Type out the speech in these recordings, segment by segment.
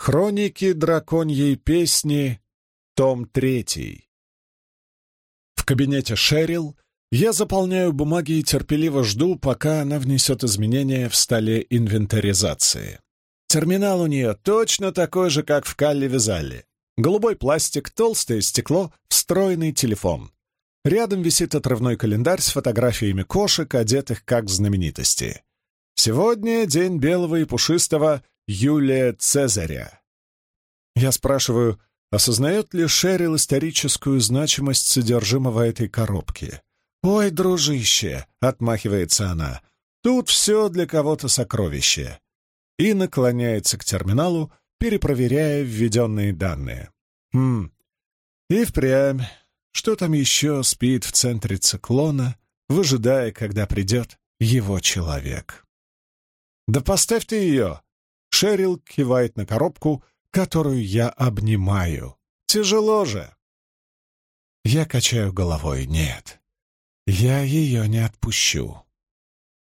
Хроники драконьей песни, том третий. В кабинете Шерил я заполняю бумаги и терпеливо жду, пока она внесет изменения в столе инвентаризации. Терминал у нее точно такой же, как в Калле-Визале. Голубой пластик, толстое стекло, встроенный телефон. Рядом висит отрывной календарь с фотографиями кошек, одетых как знаменитости. Сегодня день белого и пушистого Юлия Цезаря. Я спрашиваю, осознает ли Шерил историческую значимость содержимого этой коробки? «Ой, дружище!» — отмахивается она. «Тут все для кого-то сокровище!» И наклоняется к терминалу, перепроверяя введенные данные. Хм, и впрямь что там еще спит в центре циклона, выжидая, когда придет его человек? «Да поставь ты ее!» Шерил кивает на коробку, которую я обнимаю. «Тяжело же!» Я качаю головой. «Нет, я ее не отпущу.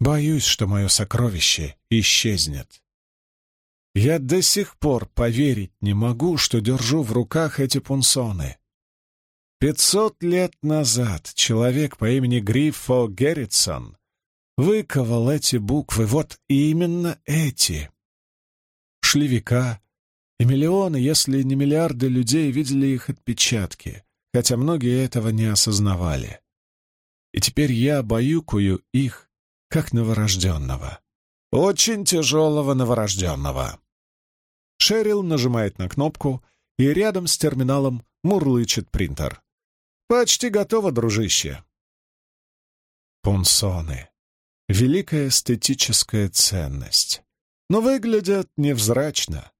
Боюсь, что мое сокровище исчезнет. Я до сих пор поверить не могу, что держу в руках эти пунсоны. Пятьсот лет назад человек по имени Гриффо Герритсон выковал эти буквы, вот именно эти. Шли века, и миллионы, если не миллиарды людей видели их отпечатки, хотя многие этого не осознавали. И теперь я баюкаю их, как новорожденного. Очень тяжелого новорожденного. Шерил нажимает на кнопку, и рядом с терминалом мурлычет принтер. Почти готово, дружище. Пунсоны. Великая эстетическая ценность. Но выглядят невзрачно.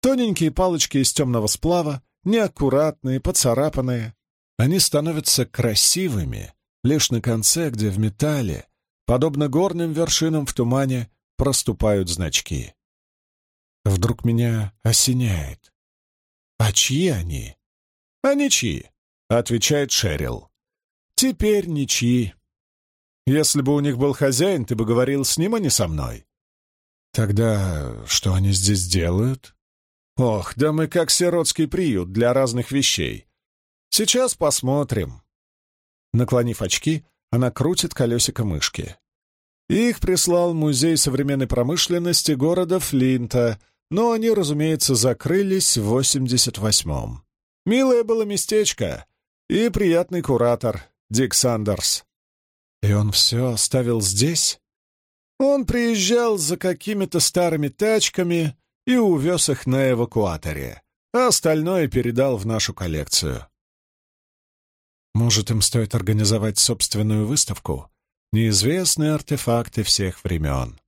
Тоненькие палочки из темного сплава, неаккуратные, поцарапанные. Они становятся красивыми лишь на конце, где в металле, подобно горным вершинам в тумане, проступают значки. Вдруг меня осеняет. А чьи они? А ничьи. — отвечает Шерил. «Теперь ничьи. Если бы у них был хозяин, ты бы говорил с ним, а не со мной». «Тогда что они здесь делают?» «Ох, да мы как сиротский приют для разных вещей. Сейчас посмотрим». Наклонив очки, она крутит колесико мышки. Их прислал Музей современной промышленности города Флинта, но они, разумеется, закрылись в 88-м. Милое было местечко, и приятный куратор, Дик Сандерс. И он все оставил здесь? Он приезжал за какими-то старыми тачками и увез их на эвакуаторе, а остальное передал в нашу коллекцию. Может, им стоит организовать собственную выставку? Неизвестные артефакты всех времен.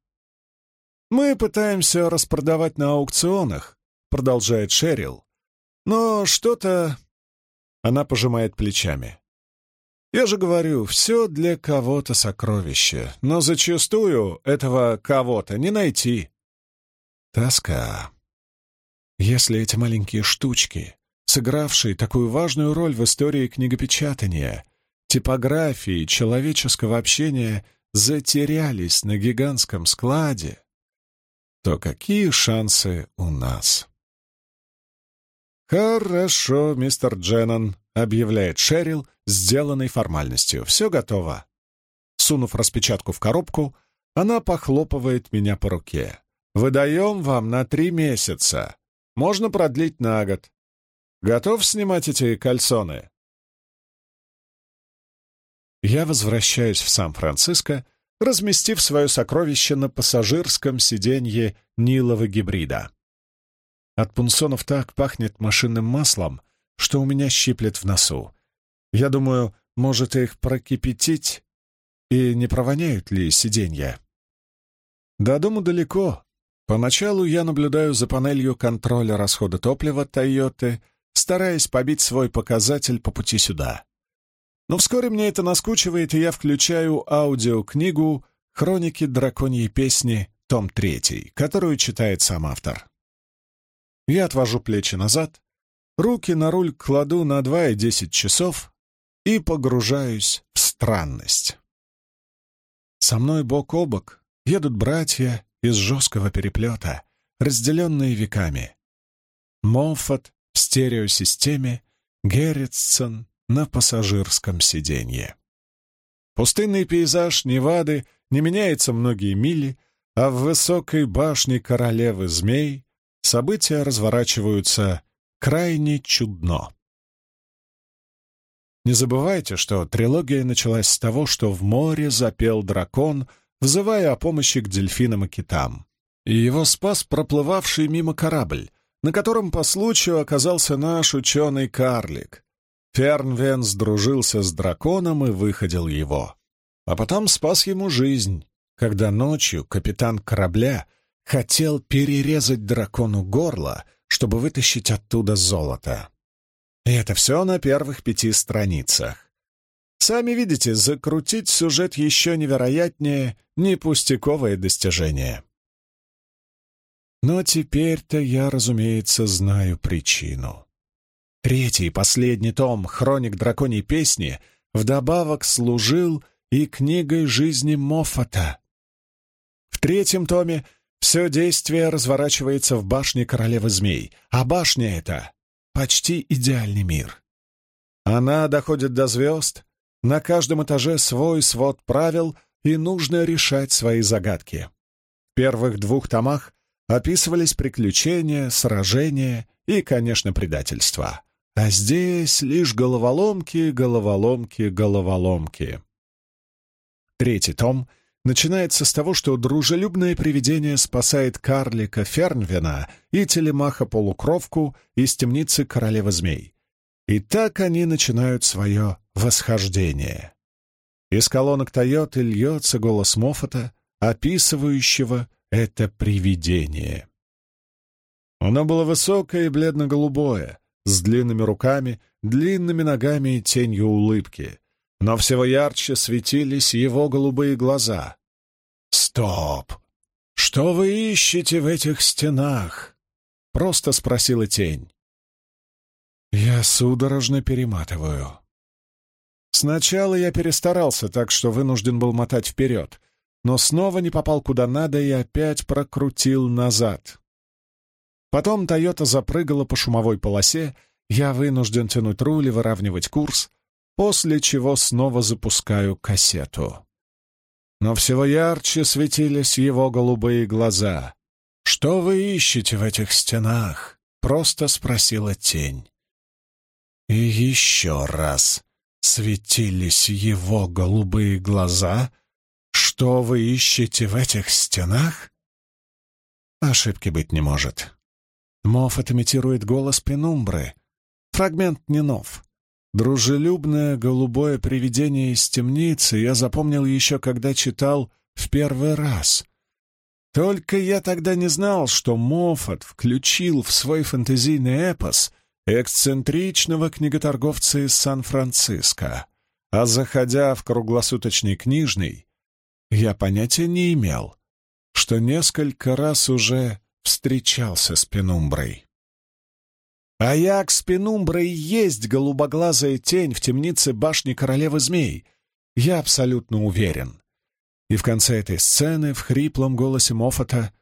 «Мы пытаемся распродавать на аукционах», — продолжает Шерил. «Но что-то она пожимает плечами. «Я же говорю, все для кого-то сокровище, но зачастую этого кого-то не найти». Тоска. Если эти маленькие штучки, сыгравшие такую важную роль в истории книгопечатания, типографии, человеческого общения, затерялись на гигантском складе, то какие шансы у нас? «Хорошо, мистер Дженнон», — объявляет Шерил, сделанной формальностью. «Все готово». Сунув распечатку в коробку, она похлопывает меня по руке. «Выдаем вам на три месяца. Можно продлить на год. Готов снимать эти кальсоны?» Я возвращаюсь в Сан-Франциско, разместив свое сокровище на пассажирском сиденье Нилова гибрида. От пунсонов так пахнет машинным маслом, что у меня щиплет в носу. Я думаю, может их прокипятить, и не провоняют ли сиденья. До дому далеко. Поначалу я наблюдаю за панелью контроля расхода топлива Тойоты, стараясь побить свой показатель по пути сюда. Но вскоре мне это наскучивает, и я включаю аудиокнигу «Хроники драконьей песни», том 3, которую читает сам автор. Я отвожу плечи назад, руки на руль кладу на два и десять часов и погружаюсь в странность. Со мной бок о бок едут братья из жесткого переплета, разделенные веками. Моффат в стереосистеме, Герритсон на пассажирском сиденье. Пустынный пейзаж Невады не меняется многие мили, а в высокой башне королевы змей события разворачиваются крайне чудно. Не забывайте, что трилогия началась с того, что в море запел дракон, взывая о помощи к дельфинам и китам. И его спас проплывавший мимо корабль, на котором по случаю оказался наш ученый-карлик. Фернвен сдружился с драконом и выходил его. А потом спас ему жизнь, когда ночью капитан корабля хотел перерезать дракону горло, чтобы вытащить оттуда золото. И это все на первых пяти страницах. Сами видите, закрутить сюжет еще невероятнее — не пустяковое достижение. Но теперь-то я, разумеется, знаю причину. Третий и последний том «Хроник драконьей песни» вдобавок служил и книгой жизни Моффата. В третьем томе все действие разворачивается в башне королевы змей, а башня эта — почти идеальный мир. Она доходит до звезд, на каждом этаже свой свод правил, и нужно решать свои загадки. В первых двух томах описывались приключения, сражения и, конечно, предательства. А здесь лишь головоломки, головоломки, головоломки. Третий том начинается с того, что дружелюбное привидение спасает карлика Фернвена и телемаха-полукровку из темницы королевы змей. И так они начинают свое восхождение. Из колонок Тойоты льется голос Моффата, описывающего это привидение. Оно было высокое и бледно-голубое, с длинными руками, длинными ногами и тенью улыбки, но всего ярче светились его голубые глаза. «Стоп! Что вы ищете в этих стенах?» — просто спросила тень. Я судорожно перематываю. Сначала я перестарался, так что вынужден был мотать вперед, но снова не попал куда надо и опять прокрутил назад. Потом «Тойота» запрыгала по шумовой полосе, я вынужден тянуть руль и выравнивать курс, после чего снова запускаю кассету. Но всего ярче светились его голубые глаза. «Что вы ищете в этих стенах?» — просто спросила тень. И еще раз светились его голубые глаза. «Что вы ищете в этих стенах?» Ошибки быть не может. Моффат имитирует голос Пенумбры. Фрагмент не нов. Дружелюбное голубое привидение из темницы я запомнил еще, когда читал в первый раз. Только я тогда не знал, что Моффат включил в свой фэнтезийный эпос эксцентричного книготорговца из Сан-Франциско, а заходя в круглосуточный книжный, я понятия не имел, что несколько раз уже встречался с Пенумброй. Аякс Пенумбра и есть голубоглазая тень в темнице башни королевы змей. Я абсолютно уверен. И в конце этой сцены в хриплом голосе Моффата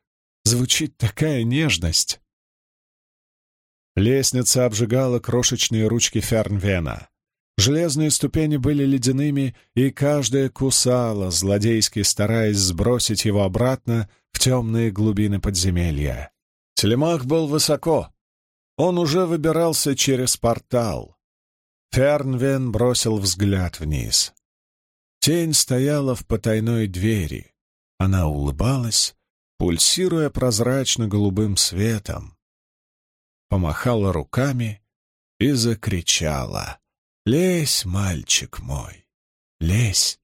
звучит такая нежность. Лестница обжигала крошечные ручки Фернвена. Железные ступени были ледяными, и каждая кусала, злодейски стараясь сбросить его обратно в темные глубины подземелья. Телемах был высоко. Он уже выбирался через портал. Фернвен бросил взгляд вниз. Тень стояла в потайной двери. Она улыбалась, пульсируя прозрачно-голубым светом. Помахала руками и закричала. «Лезь, мальчик мой, лезь!»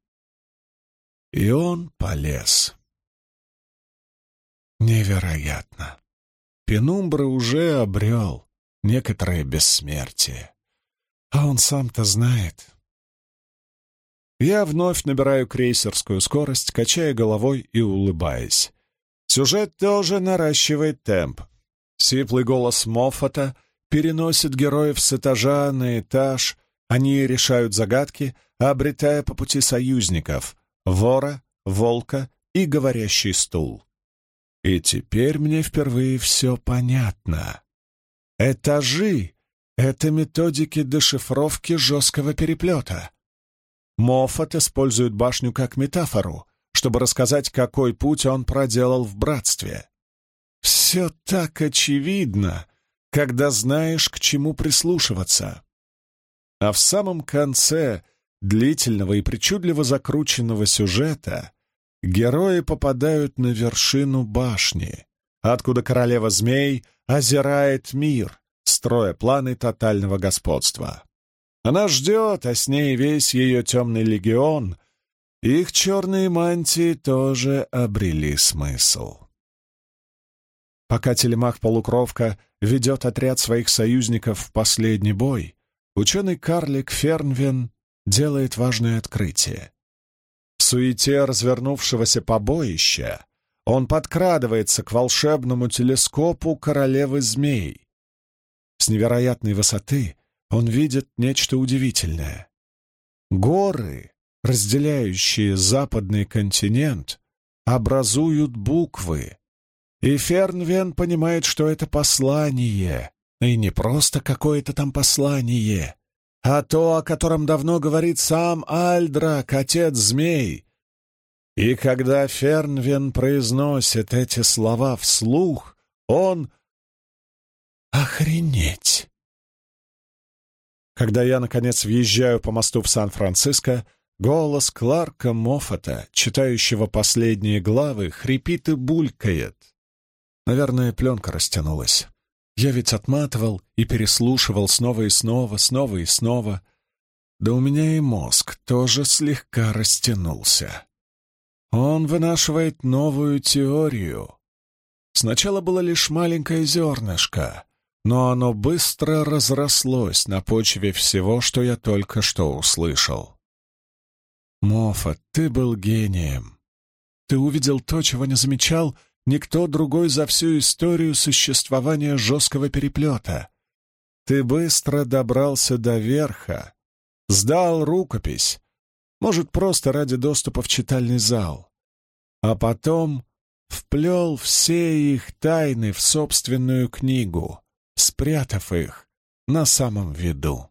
И он полез. Невероятно! Пенумбра уже обрел некоторое бессмертие. А он сам-то знает. Я вновь набираю крейсерскую скорость, качая головой и улыбаясь. Сюжет тоже наращивает темп. Сиплый голос Моффата переносит героев с этажа на этаж, они решают загадки, обретая по пути союзников — вора, волка и говорящий стул. И теперь мне впервые все понятно. Этажи — это методики дешифровки жесткого переплета. Моффат использует башню как метафору, чтобы рассказать, какой путь он проделал в братстве. Все так очевидно, когда знаешь, к чему прислушиваться. А в самом конце длительного и причудливо закрученного сюжета герои попадают на вершину башни, откуда королева змей озирает мир, строя планы тотального господства. Она ждет, а с ней весь ее темный легион. Их черные мантии тоже обрели смысл. Пока телемах-полукровка ведет отряд своих союзников в последний бой, ученый-карлик Фернвен делает важное открытие. В суете развернувшегося побоища он подкрадывается к волшебному телескопу королевы змей. С невероятной высоты он видит нечто удивительное. Горы, разделяющие западный континент, образуют буквы, и Фернвен понимает, что это послание, и не просто какое-то там послание, а то, о котором давно говорит сам Альдрак, отец змей. И когда Фернвен произносит эти слова вслух, он... Охренеть! Когда я, наконец, въезжаю по мосту в Сан-Франциско, голос Кларка Моффата, читающего последние главы, хрипит и булькает. Наверное, пленка растянулась. Я ведь отматывал и переслушивал снова и снова, снова и снова. Да у меня и мозг тоже слегка растянулся. Он вынашивает новую теорию. Сначала было лишь маленькое зернышко, но оно быстро разрослось на почве всего, что я только что услышал. Моффат, ты был гением. Ты увидел то, чего не замечал никто другой за всю историю существования жесткого переплета. Ты быстро добрался до верха, сдал рукопись, может, просто ради доступа в читальный зал, а потом вплел все их тайны в собственную книгу, спрятав их на самом виду.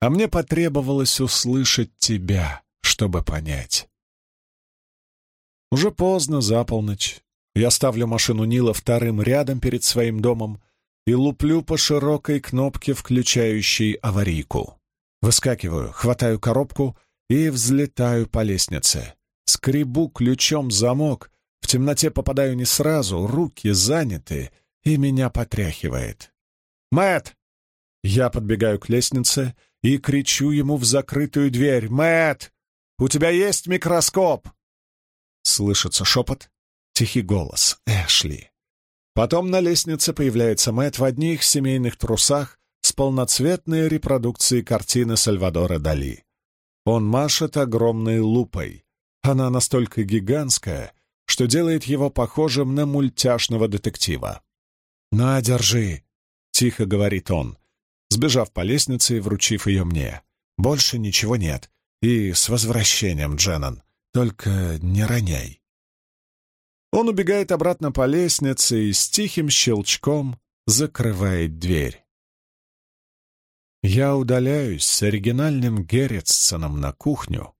А мне потребовалось услышать тебя, чтобы понять. Уже поздно, за полночь. Я ставлю машину Нила вторым рядом перед своим домом и луплю по широкой кнопке, включающей аварийку. Выскакиваю, хватаю коробку и взлетаю по лестнице. Скребу ключом замок, в темноте попадаю не сразу, руки заняты, и меня потряхивает. Мэт! Я подбегаю к лестнице и кричу ему в закрытую дверь. Мэт, у тебя есть микроскоп?» Слышится шепот, тихий голос. «Эшли». Потом на лестнице появляется Мэт в одних семейных трусах с полноцветной репродукцией картины Сальвадора Дали. Он машет огромной лупой. Она настолько гигантская, что делает его похожим на мультяшного детектива. «На, держи!» — тихо говорит он, сбежав по лестнице и вручив ее мне. «Больше ничего нет. И с возвращением, Дженнон. Только не роняй». Он убегает обратно по лестнице и с тихим щелчком закрывает дверь. Я удаляюсь с оригинальным Герритсоном на кухню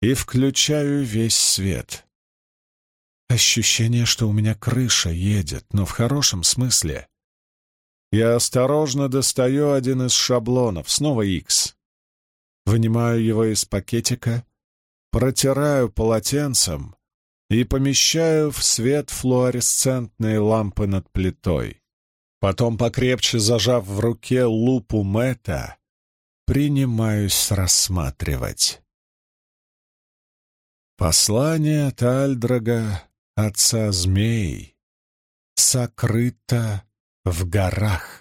и включаю весь свет. Ощущение, что у меня крыша едет, но в хорошем смысле. Я осторожно достаю один из шаблонов, снова X. Вынимаю его из пакетика, протираю полотенцем и помещаю в свет флуоресцентные лампы над плитой. Потом, покрепче зажав в руке лупу Мэтта, принимаюсь рассматривать. Послание от Альдрага отца змей, сокрыто в горах.